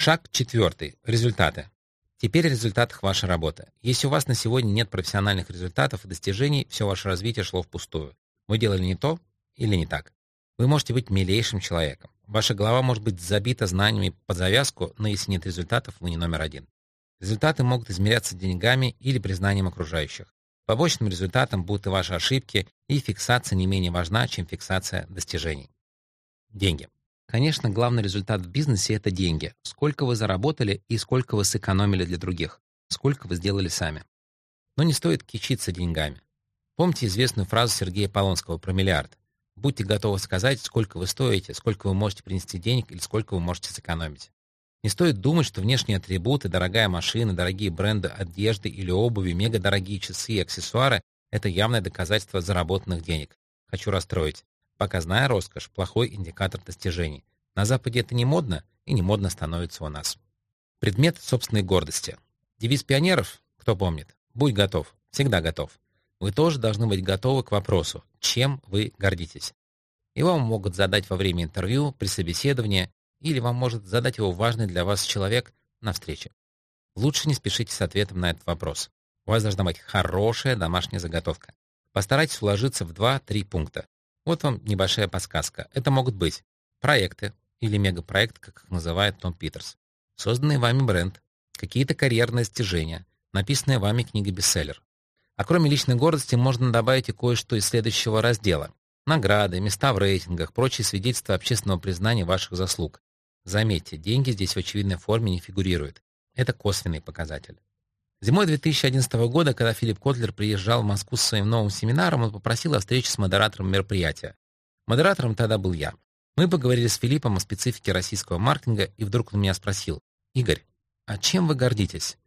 Шаг четвертый. Результаты. Теперь результатах вашей работы. Если у вас на сегодня нет профессиональных результатов и достижений, все ваше развитие шло впустую. Вы делали не то или не так. Вы можете быть милейшим человеком. Ваша голова может быть забита знаниями под завязку, но если нет результатов, вы не номер один. Результаты могут измеряться деньгами или признанием окружающих. Побочным результатом будут и ваши ошибки, и фиксация не менее важна, чем фиксация достижений. Деньги. Конечно, главный результат в бизнесе — это деньги. Сколько вы заработали и сколько вы сэкономили для других. Сколько вы сделали сами. Но не стоит кичиться деньгами. Помните известную фразу Сергея Полонского про миллиард. Будьте готовы сказать, сколько вы стоите, сколько вы можете принести денег или сколько вы можете сэкономить. Не стоит думать, что внешние атрибуты, дорогая машина, дорогие бренды одежды или обуви, мега-дорогие часы и аксессуары — это явное доказательство заработанных денег. Хочу расстроить. Показная роскошь – плохой индикатор достижений. На Западе это не модно, и не модно становится у нас. Предмет собственной гордости. Девиз пионеров, кто помнит, будь готов, всегда готов. Вы тоже должны быть готовы к вопросу, чем вы гордитесь. И вам могут задать во время интервью, при собеседовании, или вам может задать его важный для вас человек на встрече. Лучше не спешите с ответом на этот вопрос. У вас должна быть хорошая домашняя заготовка. Постарайтесь уложиться в 2-3 пункта. Вот вам небольшая подсказка. Это могут быть проекты или мегапроект, как их называет Том Питерс, созданный вами бренд, какие-то карьерные достижения, написанная вами книга-бестселлер. А кроме личной гордости можно добавить и кое-что из следующего раздела. Награды, места в рейтингах, прочие свидетельства общественного признания ваших заслуг. Заметьте, деньги здесь в очевидной форме не фигурируют. Это косвенный показатель. Зимой 2011 года, когда Филипп Котлер приезжал в Москву с своим новым семинаром, он попросил о встрече с модератором мероприятия. Модератором тогда был я. Мы поговорили с Филиппом о специфике российского маркетинга, и вдруг он меня спросил, «Игорь, а чем вы гордитесь?»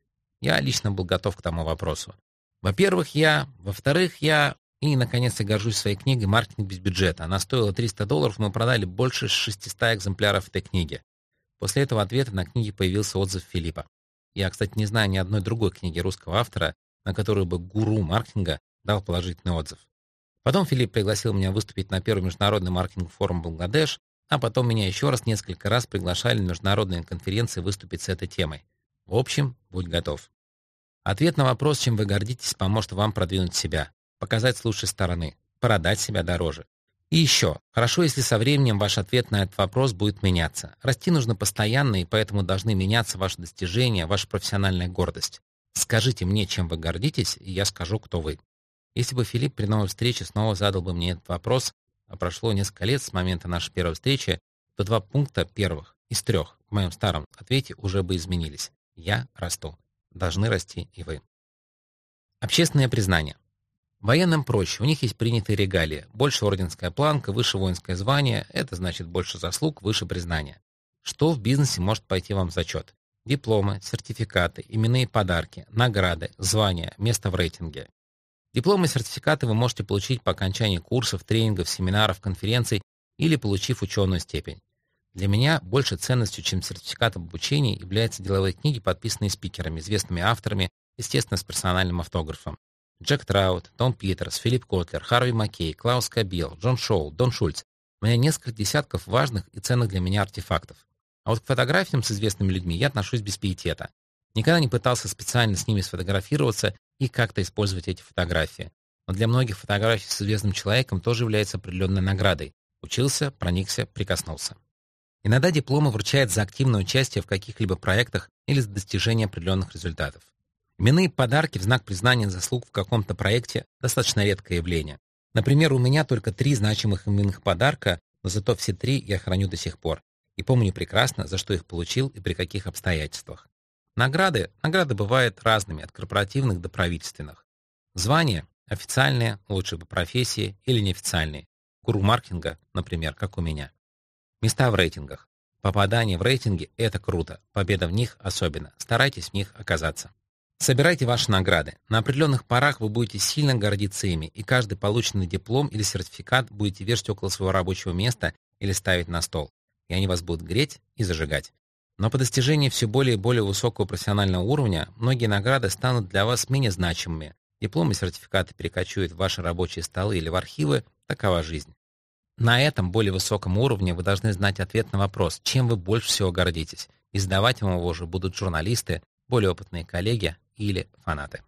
Я лично был готов к тому вопросу. Во-первых, я. Во-вторых, я. И, наконец, я горжусь своей книгой «Маркетинг без бюджета». Она стоила 300 долларов, мы продали больше 600 экземпляров этой книги. После этого ответа на книге появился отзыв Филиппа. Я, кстати, не знаю ни одной другой книги русского автора, на которую бы гуру маркетинга дал положительный отзыв. Потом Филипп пригласил меня выступить на первый международный маркетинг-форум Бангладеш, а потом меня еще раз несколько раз приглашали на международные конференции выступить с этой темой. В общем, будь готов. Ответ на вопрос, чем вы гордитесь, поможет вам продвинуть себя, показать с лучшей стороны, продать себя дороже, и еще, хорошо, если со временем ваш ответ на этот вопрос будет меняться. Расти нужно постоянно, и поэтому должны меняться ваши достижения, ваша профессиональная гордость. Скажите мне, чем вы гордитесь, и я скажу, кто вы. Если бы Филипп при новой встрече снова задал бы мне этот вопрос, а прошло несколько лет с момента нашей первой встречи, то два пункта первых из трех в моем старом ответе уже бы изменились. Я расту. Должны расти и вы. Общественное признание. Военным проще, у них есть принятые регалии. Больше орденская планка, выше воинское звание, это значит больше заслуг, выше признания. Что в бизнесе может пойти вам в зачет? Дипломы, сертификаты, именные подарки, награды, звания, место в рейтинге. Дипломы и сертификаты вы можете получить по окончании курсов, тренингов, семинаров, конференций или получив ученую степень. Для меня больше ценностью, чем сертификат об обучении, являются деловые книги, подписанные спикерами, известными авторами, естественно, с персональным автографом. Джек Траут, Том Питерс, Филипп Котлер, Харви Маккей, Клаус Кабел, Джон Шоу, Дон Шульц. У меня несколько десятков важных и ценных для меня артефактов. А вот к фотографиям с известными людьми я отношусь без пиетета. Никогда не пытался специально с ними сфотографироваться и как-то использовать эти фотографии. Но для многих фотографий с известным человеком тоже является определенной наградой. Учился, проникся, прикоснулся. Иногда дипломы вручают за активное участие в каких-либо проектах или за достижение определенных результатов. Именные подарки в знак признания заслуг в каком-то проекте – достаточно редкое явление. Например, у меня только три значимых именных подарка, но зато все три я храню до сих пор. И помню прекрасно, за что их получил и при каких обстоятельствах. Награды, награды бывают разными, от корпоративных до правительственных. Звания – официальные, лучше по профессии, или неофициальные. Гуру маркетинга, например, как у меня. Места в рейтингах. Попадание в рейтинги – это круто, победа в них особенно. Старайтесь в них оказаться. Собирайте ваши награды. На определенных порах вы будете сильно гордиться ими, и каждый полученный диплом или сертификат будете вешать около своего рабочего места или ставить на стол. И они вас будут греть и зажигать. Но по достижении все более и более высокого профессионального уровня многие награды станут для вас менее значимыми. Дипломы и сертификаты перекочуют в ваши рабочие столы или в архивы. Такова жизнь. На этом более высоком уровне вы должны знать ответ на вопрос, чем вы больше всего гордитесь. Издавать вам его уже будут журналисты, более опытные коллеги или фанаты.